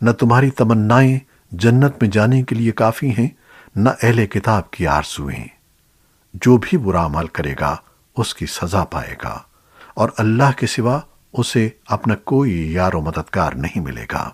نہ تمہاری تمنائیں جنت میں جانے کے لیے کافی ہیں، نہ اہل کتاب کی آرزوئیں جو بھی برا عمل کرے گا، اس کی سزا پائے گا۔ اور اللہ کے سوا اسے اپنا کوئی یار و مددگار نہیں ملے گا۔